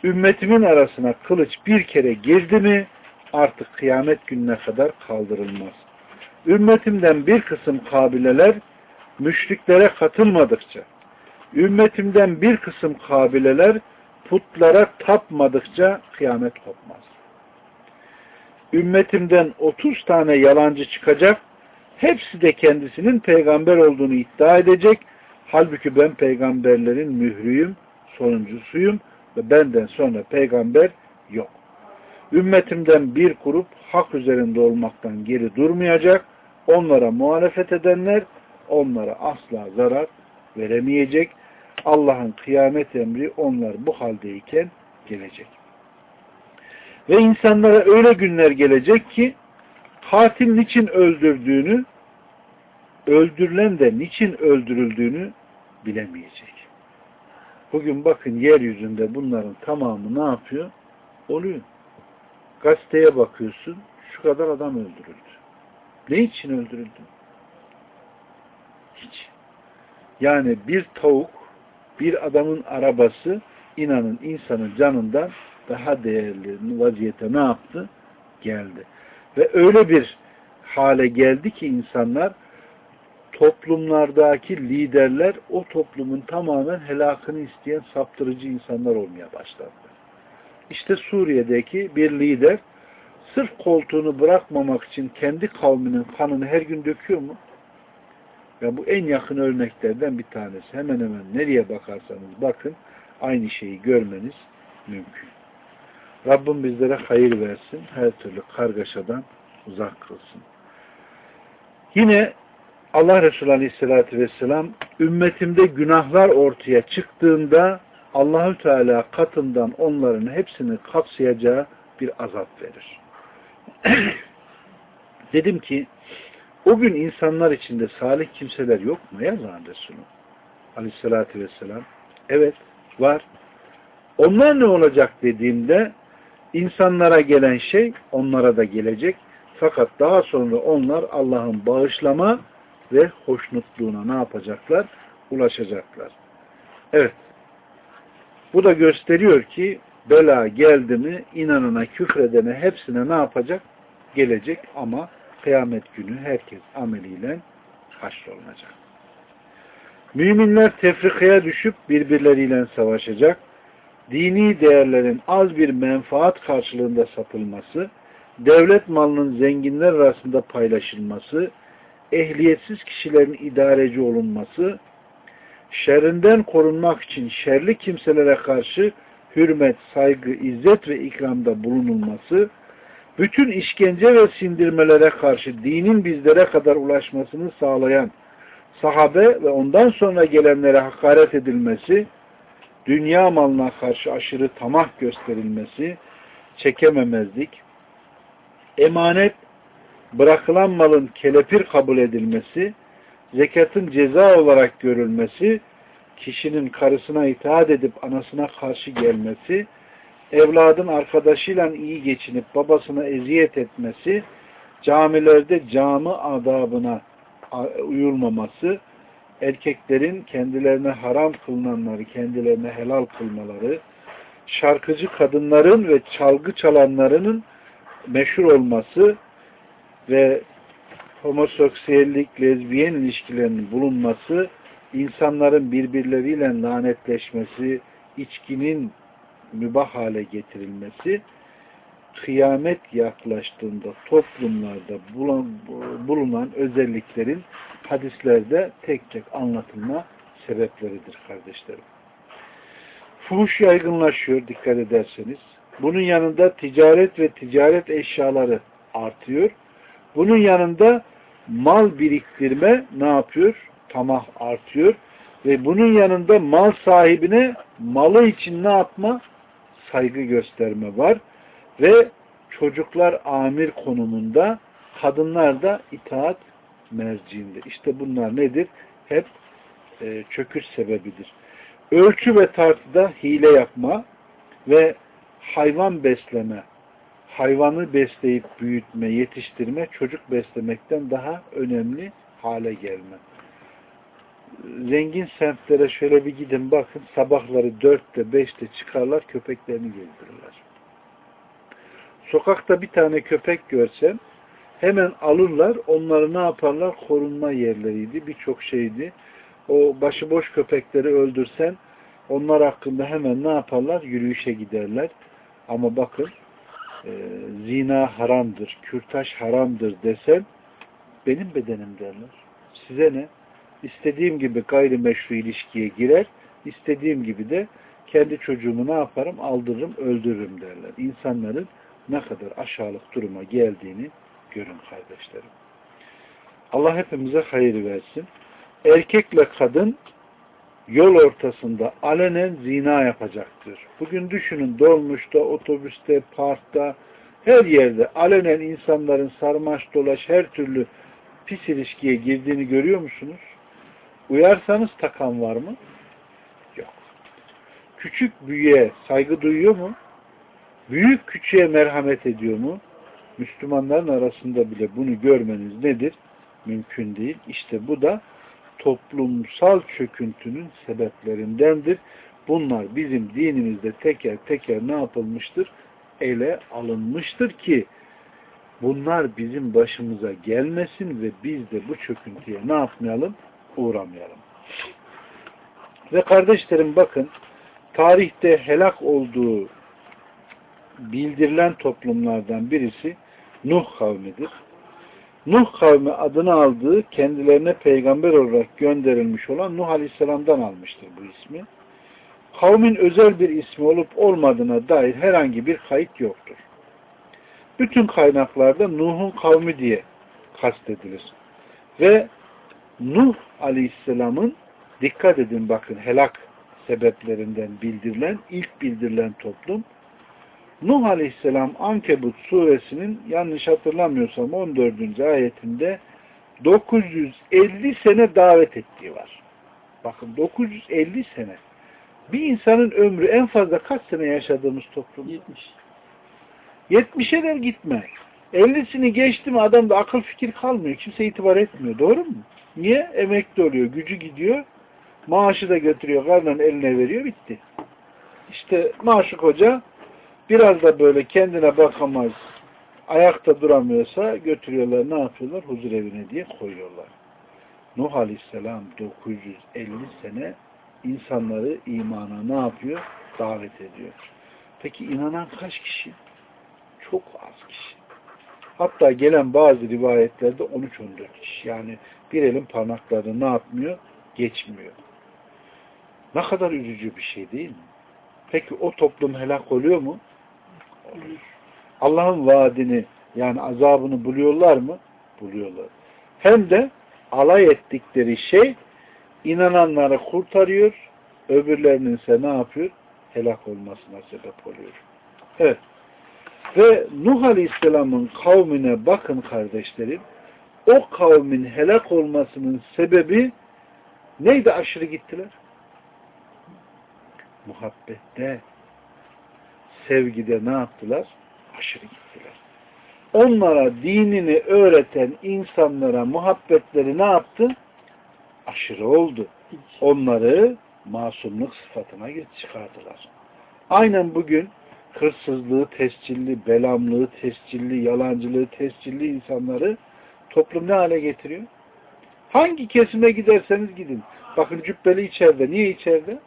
Ümmetimin arasına kılıç bir kere girdi mi artık kıyamet gününe kadar kaldırılmaz. Ümmetimden bir kısım kabileler müşriklere katılmadıkça, ümmetimden bir kısım kabileler putlara tapmadıkça kıyamet kopmaz. Ümmetimden 30 tane yalancı çıkacak, hepsi de kendisinin peygamber olduğunu iddia edecek. Halbuki ben peygamberlerin mührüyüm, sonuncusuyum ve benden sonra peygamber yok. Ümmetimden bir grup hak üzerinde olmaktan geri durmayacak. Onlara muhalefet edenler onlara asla zarar veremeyecek. Allah'ın kıyamet emri onlar bu haldeyken gelecek. Ve insanlara öyle günler gelecek ki katil niçin öldürdüğünü öldürülen de niçin öldürüldüğünü bilemeyecek. Bugün bakın yeryüzünde bunların tamamı ne yapıyor? Oluyor. Gazeteye bakıyorsun, şu kadar adam öldürüldü. Ne için öldürüldü? Hiç. Yani bir tavuk, bir adamın arabası inanın insanın canından daha değerli vaziyete ne yaptı? Geldi. Ve öyle bir hale geldi ki insanlar toplumlardaki liderler o toplumun tamamen helakını isteyen saptırıcı insanlar olmaya başladı. İşte Suriye'deki bir lider sırf koltuğunu bırakmamak için kendi kavminin kanını her gün döküyor mu? Ve bu en yakın örneklerden bir tanesi. Hemen hemen nereye bakarsanız bakın aynı şeyi görmeniz mümkün. Rabbim bizlere hayır versin. Her türlü kargaşadan uzak kılsın. Yine Allah Resulü Aleyhisselatü Vesselam ümmetimde günahlar ortaya çıktığında Allahü Teala katından onların hepsini kapsayacağı bir azap verir. <clears throat> Dedim ki o gün insanlar içinde salih kimseler yok mu ya Allah'ın Resulü? Aleyhisselatü Vesselam evet var. Onlar ne olacak dediğimde insanlara gelen şey onlara da gelecek. Fakat daha sonra onlar Allah'ın bağışlama ve hoşnutluğuna ne yapacaklar? Ulaşacaklar. Evet. Bu da gösteriyor ki bela geldi mi inanana, küfredene hepsine ne yapacak? Gelecek ama kıyamet günü herkes ameliyle haşrolunacak. Müminler tefrikaya düşüp birbirleriyle savaşacak. Dini değerlerin az bir menfaat karşılığında satılması, devlet malının zenginler arasında paylaşılması, ehliyetsiz kişilerin idareci olunması, şerrinden korunmak için şerli kimselere karşı hürmet, saygı, izzet ve ikramda bulunulması, bütün işkence ve sindirmelere karşı dinin bizlere kadar ulaşmasını sağlayan sahabe ve ondan sonra gelenlere hakaret edilmesi, dünya malına karşı aşırı tamah gösterilmesi, çekememezlik, emanet, bırakılan malın kelepir kabul edilmesi, zekatın ceza olarak görülmesi, kişinin karısına itaat edip anasına karşı gelmesi, evladın arkadaşıyla iyi geçinip babasına eziyet etmesi, camilerde cami adabına uyulmaması, erkeklerin kendilerine haram kılınanları kendilerine helal kılmaları, şarkıcı kadınların ve çalgı çalanlarının meşhur olması ve homoseksüellik, lezbiyen ilişkilerinin bulunması, insanların birbirleriyle lanetleşmesi, içkinin mübah hale getirilmesi, kıyamet yaklaştığında toplumlarda bulunan özelliklerin hadislerde tek tek anlatılma sebepleridir kardeşlerim. Fuhuş yaygınlaşıyor dikkat ederseniz. Bunun yanında ticaret ve ticaret eşyaları artıyor. Bunun yanında mal biriktirme ne yapıyor? Tamah artıyor. Ve bunun yanında mal sahibine malı için ne yapma? Saygı gösterme var. Ve çocuklar amir konumunda, kadınlar da itaat merciinde. İşte bunlar nedir? Hep e, çöküş sebebidir. Ölçü ve tartıda hile yapma ve hayvan besleme, hayvanı besleyip büyütme, yetiştirme, çocuk beslemekten daha önemli hale gelme. Zengin semtlere şöyle bir gidin bakın, sabahları dörtte beşte çıkarlar, köpeklerini gezdirirler. Sokakta bir tane köpek görsen, hemen alırlar, onları ne yaparlar? Korunma yerleriydi, birçok şeydi. O başıboş köpekleri öldürsen, onlar hakkında hemen ne yaparlar? Yürüyüşe giderler. Ama bakın, e, zina haramdır, kürtaş haramdır desen benim bedenim derler. Size ne? İstediğim gibi gayrimeşru ilişkiye girer, istediğim gibi de kendi çocuğumu ne yaparım? Aldırırım, öldürürüm derler. İnsanların ne kadar aşağılık duruma geldiğini görün kardeşlerim. Allah hepimize hayır versin. Erkekle kadın yol ortasında alenen zina yapacaktır. Bugün düşünün dolmuşta, otobüste, parkta, her yerde alenen insanların sarmaş dolaş her türlü pis ilişkiye girdiğini görüyor musunuz? Uyarsanız takan var mı? Yok. Küçük büyüğe saygı duyuyor mu? Büyük küçüğe merhamet ediyor mu? Müslümanların arasında bile bunu görmeniz nedir? Mümkün değil. İşte bu da toplumsal çöküntünün sebeplerindendir. Bunlar bizim dinimizde teker teker ne yapılmıştır? Ele alınmıştır ki bunlar bizim başımıza gelmesin ve biz de bu çöküntüye ne yapmayalım? Uğramayalım. Ve kardeşlerim bakın tarihte helak olduğu bildirilen toplumlardan birisi Nuh kavmidir. Nuh kavmi adını aldığı kendilerine peygamber olarak gönderilmiş olan Nuh Aleyhisselam'dan almıştır bu ismi. Kavmin özel bir ismi olup olmadığına dair herhangi bir kayıt yoktur. Bütün kaynaklarda Nuh'un kavmi diye kastedilir. Ve Nuh Aleyhisselam'ın dikkat edin bakın helak sebeplerinden bildirilen, ilk bildirilen toplum Nuh Aleyhisselam Ankebut suresinin yanlış hatırlamıyorsam 14. ayetinde 950 sene davet ettiği var. Bakın 950 sene. Bir insanın ömrü en fazla kaç sene yaşadığımız toplum? 70. 70'e gitme. 50'sini geçti mi adamda akıl fikir kalmıyor. Kimse itibar etmiyor. Doğru mu? Niye? Emekli oluyor. Gücü gidiyor. Maaşı da götürüyor. Karnının eline veriyor. Bitti. İşte maaşı koca biraz da böyle kendine bakamaz, ayakta duramıyorsa götürüyorlar, ne yapıyorlar? Huzur evine diye koyuyorlar. Nuh Aleyhisselam 950 sene insanları imana ne yapıyor? Davet ediyor. Peki inanan kaç kişi? Çok az kişi. Hatta gelen bazı rivayetlerde 13-14 kişi. Yani bir elin parmaklarını ne yapmıyor? Geçmiyor. Ne kadar üzücü bir şey değil mi? Peki o toplum helak oluyor mu? Allah'ın vaadini yani azabını buluyorlar mı? Buluyorlar. Hem de alay ettikleri şey inananları kurtarıyor, öbürlerinin ise ne yapıyor? Helak olmasına sebep oluyor. Evet. Ve Nuh Aleyhisselam'ın kavmine bakın kardeşlerim. O kavmin helak olmasının sebebi neydi aşırı gittiler? Muhabbette, sevgide ne yaptılar? Aşırı gittiler. Onlara dinini öğreten insanlara muhabbetleri ne yaptı? Aşırı oldu. Onları masumluk sıfatına çıkardılar. Aynen bugün hırsızlığı tescilli, belamlığı tescilli, yalancılığı tescilli insanları toplum ne hale getiriyor? Hangi kesime giderseniz gidin. Bakın cübbeli içeride. Niye içeride?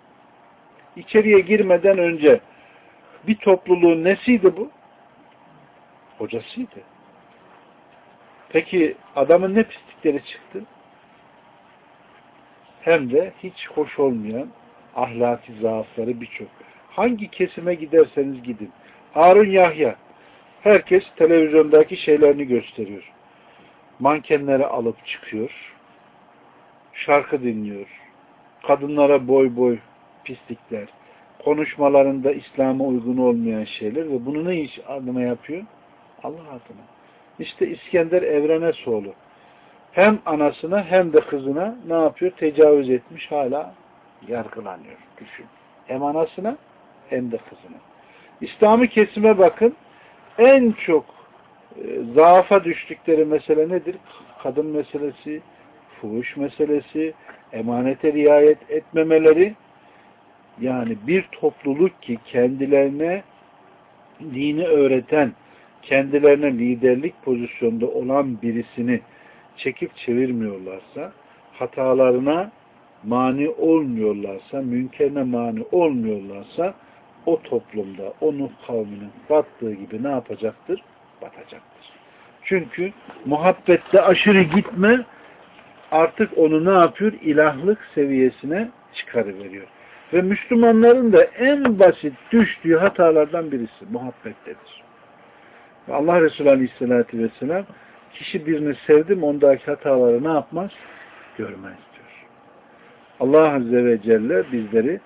İçeriye girmeden önce bir topluluğun nesiydi bu? Hocasıydı. Peki adamın ne pislikleri çıktı? Hem de hiç hoş olmayan ahlaki zaafları birçok. Hangi kesime giderseniz gidin. Harun Yahya. Herkes televizyondaki şeylerini gösteriyor. mankenleri alıp çıkıyor. Şarkı dinliyor. Kadınlara boy boy pislikler. Konuşmalarında İslam'a uygun olmayan şeyler ve bunu ne iş adına yapıyor? Allah adına. İşte İskender Evrenesoğlu hem anasına hem de kızına ne yapıyor? Tecavüz etmiş hala yargılanıyor. Düşün. Hem anasına hem de kızına. İslami kesime bakın. En çok e, zaafa düştükleri mesele nedir? Kadın meselesi, fuhuş meselesi, emanete riayet etmemeleri. Yani bir topluluk ki kendilerine dini öğreten, kendilerine liderlik pozisyonda olan birisini çekip çevirmiyorlarsa, hatalarına mani olmuyorlarsa, münkerine mani olmuyorlarsa, o toplumda, o Nuh kavminin battığı gibi ne yapacaktır? Batacaktır. Çünkü muhabbette aşırı gitme artık onu ne yapıyor? İlahlık seviyesine çıkarıveriyor. Ve Müslümanların da en basit düştüğü hatalardan birisi muhabbettedir. Ve Allah Resulü Aleyhisselatü Vesselam kişi birini sevdi mi ondaki hataları ne yapmaz? Görmez diyor. Allah Azze ve Celle bizleri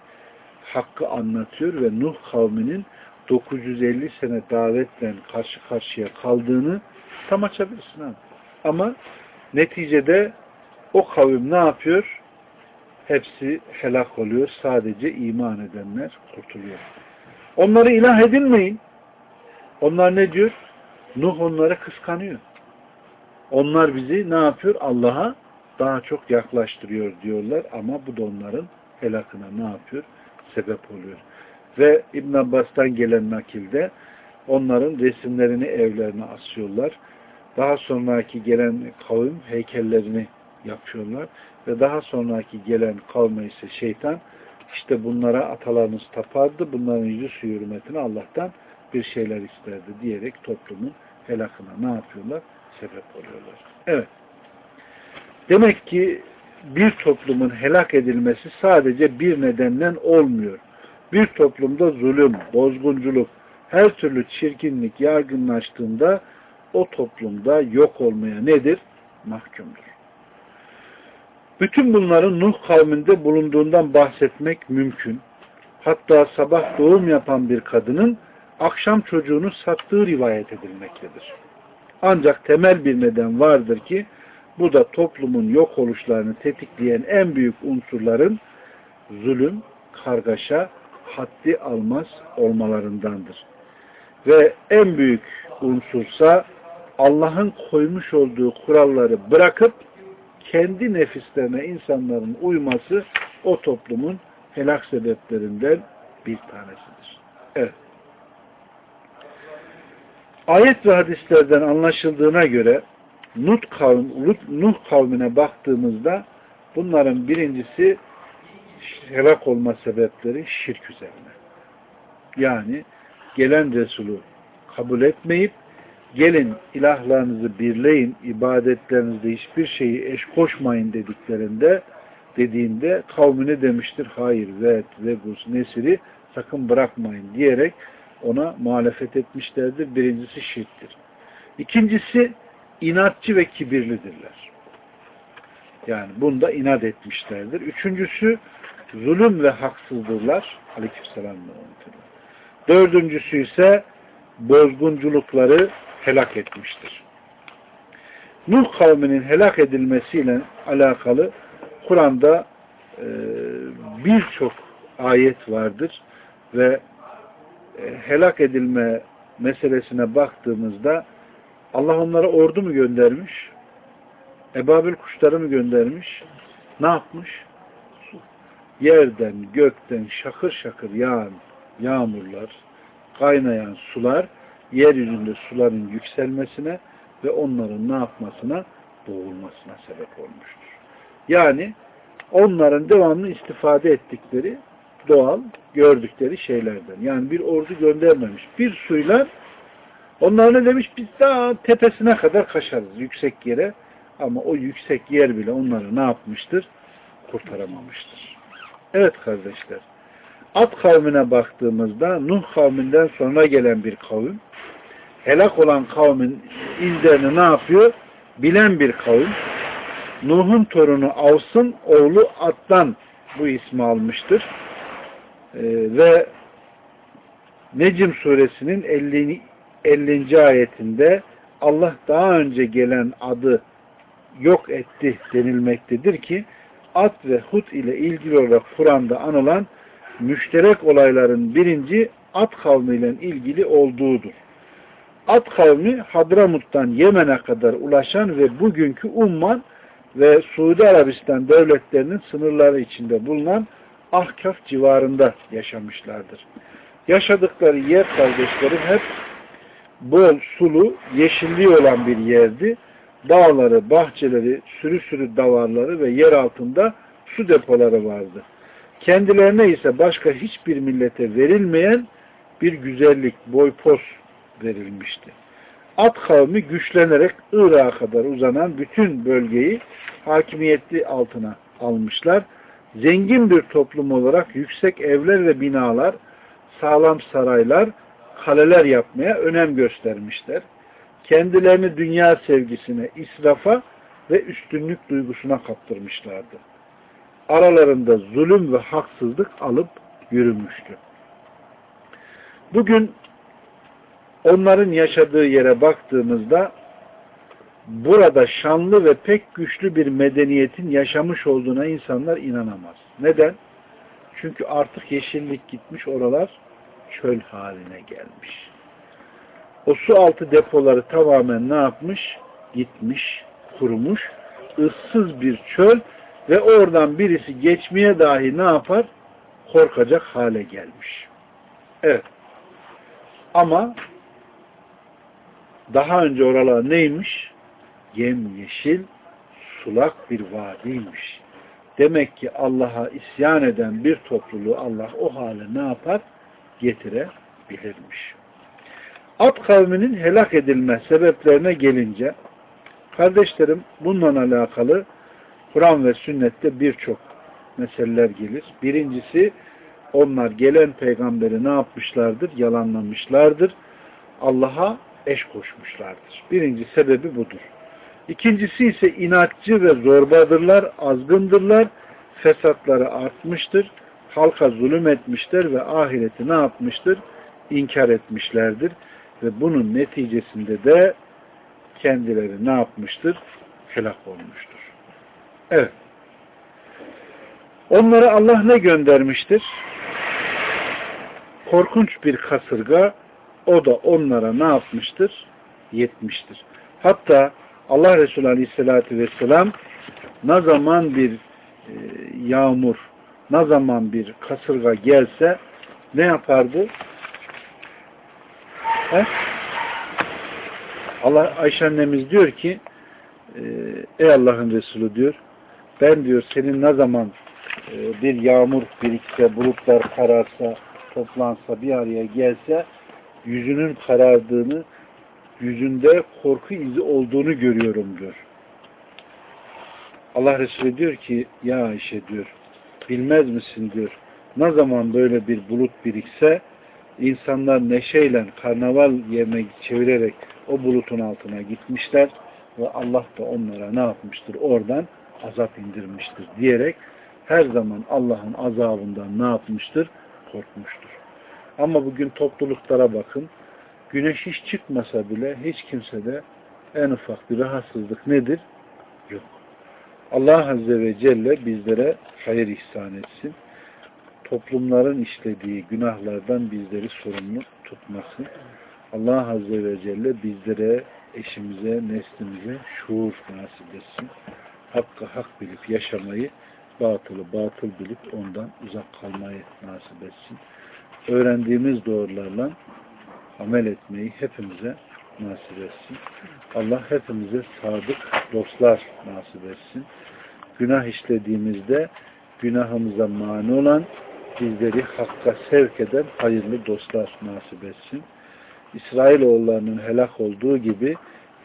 hakkı anlatıyor ve Nuh kavminin 950 sene davetle karşı karşıya kaldığını tam açabilirsin abi. Ama neticede o kavim ne yapıyor? Hepsi helak oluyor. Sadece iman edenler kurtuluyor. Onları ilah edinmeyin. Onlar ne diyor? Nuh onları kıskanıyor. Onlar bizi ne yapıyor? Allah'a daha çok yaklaştırıyor diyorlar ama bu da onların helakına ne yapıyor? Sebep oluyor. Ve İbn Abbas'tan gelen nakilde onların resimlerini evlerine asıyorlar. Daha sonraki gelen kavim heykellerini yapıyorlar. Ve daha sonraki gelen kavme ise şeytan işte bunlara atalarınız tapardı. Bunların yüzü hürmetine Allah'tan bir şeyler isterdi diyerek toplumun helakına ne yapıyorlar? Sebep oluyorlar. Evet. Demek ki bir toplumun helak edilmesi sadece bir nedenden olmuyor. Bir toplumda zulüm, bozgunculuk, her türlü çirkinlik yaygınlaştığında o toplumda yok olmaya nedir? Mahkumdur. Bütün bunların Nuh kavminde bulunduğundan bahsetmek mümkün. Hatta sabah doğum yapan bir kadının akşam çocuğunu sattığı rivayet edilmektedir. Ancak temel bir neden vardır ki bu da toplumun yok oluşlarını tetikleyen en büyük unsurların zulüm, kargaşa, haddi almaz olmalarındandır. Ve en büyük unsursa Allah'ın koymuş olduğu kuralları bırakıp kendi nefislerine insanların uyması o toplumun helak sebeplerinden bir tanesidir. Evet. Ayet ve hadislerden anlaşıldığına göre Nuh, kavm, Nuh kavmine baktığımızda bunların birincisi helak olma sebepleri şirk üzerine. Yani gelen Resulü kabul etmeyip gelin ilahlarınızı birleyin, ibadetlerinizde hiçbir şeyi eş koşmayın dediklerinde dediğinde kavmine demiştir hayır Ved, Vegus, Nesir'i sakın bırakmayın diyerek ona muhalefet etmişlerdir. Birincisi şirktir. İkincisi inatçı ve kibirlidirler. Yani bunda inat etmişlerdir. Üçüncüsü zulüm ve haksızdırlar. Aleykümselam. Dördüncüsü ise bozgunculukları helak etmiştir. Nuh kavminin helak edilmesiyle alakalı Kur'an'da e, birçok ayet vardır ve e, helak edilme meselesine baktığımızda Allah onlara ordu mu göndermiş? Ebabil kuşları mı göndermiş? Ne yapmış? Yerden, gökten şakır şakır yağan yağmurlar, kaynayan sular yeryüzünde suların yükselmesine ve onların ne yapmasına boğulmasına sebep olmuştur. Yani onların devamlı istifade ettikleri doğal gördükleri şeylerden. Yani bir ordu göndermemiş. Bir suyla onlar ne demiş? Biz daha tepesine kadar kaşarız yüksek yere. Ama o yüksek yer bile onları ne yapmıştır? Kurtaramamıştır. Evet kardeşler. At kavmine baktığımızda Nuh kavminden sonra gelen bir kavim helak olan kavmin izlerini ne yapıyor? bilen bir kavim. Nuh'un torunu Avs'ın oğlu At'tan bu ismi almıştır. Ee, ve Necim suresinin 50. 50. ayetinde Allah daha önce gelen adı yok etti denilmektedir ki At ve Hud ile ilgili olarak Kur'an'da anılan müşterek olayların birinci At kavmiyle ilgili olduğudur. At kavmi Hadramut'tan Yemen'e kadar ulaşan ve bugünkü Umman ve Suudi Arabistan devletlerinin sınırları içinde bulunan Ahkaf civarında yaşamışlardır. Yaşadıkları yer kardeşlerim hep bol sulu, yeşilliği olan bir yerdi. Dağları, bahçeleri, sürü sürü davarları ve yer altında su depoları vardı. Kendilerine ise başka hiçbir millete verilmeyen bir güzellik, boy pos verilmişti. At kavmi güçlenerek Irak'a kadar uzanan bütün bölgeyi hakimiyetli altına almışlar. Zengin bir toplum olarak yüksek evler ve binalar, sağlam saraylar, kaleler yapmaya önem göstermişler. Kendilerini dünya sevgisine, israfa ve üstünlük duygusuna kaptırmışlardı. Aralarında zulüm ve haksızlık alıp yürümüştü. Bugün onların yaşadığı yere baktığımızda burada şanlı ve pek güçlü bir medeniyetin yaşamış olduğuna insanlar inanamaz. Neden? Çünkü artık yeşillik gitmiş oralar çöl haline gelmiş. O su altı depoları tamamen ne yapmış? Gitmiş, kurumuş, ıssız bir çöl ve oradan birisi geçmeye dahi ne yapar? Korkacak hale gelmiş. Evet. Ama daha önce oralar neymiş? Yem yeşil, sulak bir vadiymiş. Demek ki Allah'a isyan eden bir topluluğu Allah o hale ne yapar? Getirebilirmiş. At kavminin helak edilme sebeplerine gelince kardeşlerim bununla alakalı Kur'an ve sünnette birçok meseleler gelir. Birincisi onlar gelen peygamberi ne yapmışlardır? Yalanlamışlardır. Allah'a eş koşmuşlardır. Birinci sebebi budur. İkincisi ise inatçı ve zorbadırlar, azgındırlar, fesatları artmıştır, halka zulüm etmişler ve ahireti ne yapmıştır? İnkar etmişlerdir. Ve bunun neticesinde de kendileri ne yapmıştır? Helak olmuştur. Evet. Onlara Allah ne göndermiştir? Korkunç bir kasırga o da onlara ne yapmıştır? Yetmiştir. Hatta Allah Resulü Aleyhisselatü Vesselam ne zaman bir e, yağmur, ne zaman bir kasırga gelse ne yapardı? He? Allah Ayşe annemiz diyor ki e, ey Allah'ın Resulü diyor ben diyor senin ne zaman e, bir yağmur birikse, bulutlar kararsa, toplansa, bir araya gelse yüzünün karardığını, yüzünde korku izi olduğunu görüyorum diyor. Allah Resulü diyor ki ya Ayşe diyor bilmez misin diyor ne zaman böyle bir bulut birikse insanlar neşeyle karnaval yerine çevirerek o bulutun altına gitmişler ve Allah da onlara ne yapmıştır? Oradan azap indirmiştir diyerek her zaman Allah'ın azabından ne yapmıştır? Korkmuştur. Ama bugün topluluklara bakın. Güneş hiç çıkmasa bile hiç kimsede en ufak bir rahatsızlık nedir? Yok. Allah Azze ve Celle bizlere hayır ihsan etsin. Toplumların işlediği günahlardan bizleri sorumlu tutmasın. Allah Azze ve Celle bizlere, eşimize, neslimize şuur nasip etsin. Hakkı hak bilip yaşamayı, batılı batıl bilip ondan uzak kalmayı nasip etsin. Öğrendiğimiz doğrularla amel etmeyi hepimize nasip etsin. Allah hepimize sadık dostlar nasip etsin. Günah işlediğimizde günahımıza mani olan bizleri hakka sevk eden hayırlı dostlar nasip etsin. İsrailoğullarının helak olduğu gibi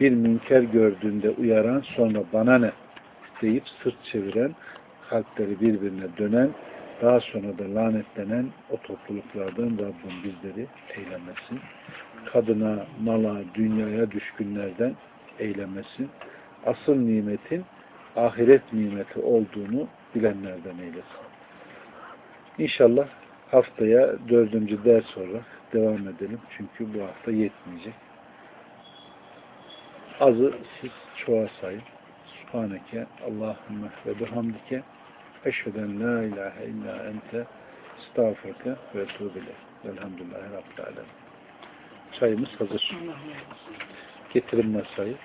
bir münker gördüğünde uyaran sonra bana ne deyip sırt çeviren kalpleri birbirine dönen daha sonra da lanetlenen o topluluklardan Rabbim bizleri eylemesin. Kadına, mala, dünyaya düşkünlerden eylemesin. asıl nimetin ahiret nimeti olduğunu bilenlerden eylesin. İnşallah haftaya dördüncü ders olarak devam edelim. Çünkü bu hafta yetmeyecek. Azı siz çoğa sayın. Subhaneke Allahümme ve bihamdike eşheden la ilahe illa ente estağfurke ve etûbile. Velhamdülillahi Rabbil Alemin. Çayımız hazır. Getirin masayı.